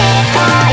set